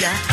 Yeah.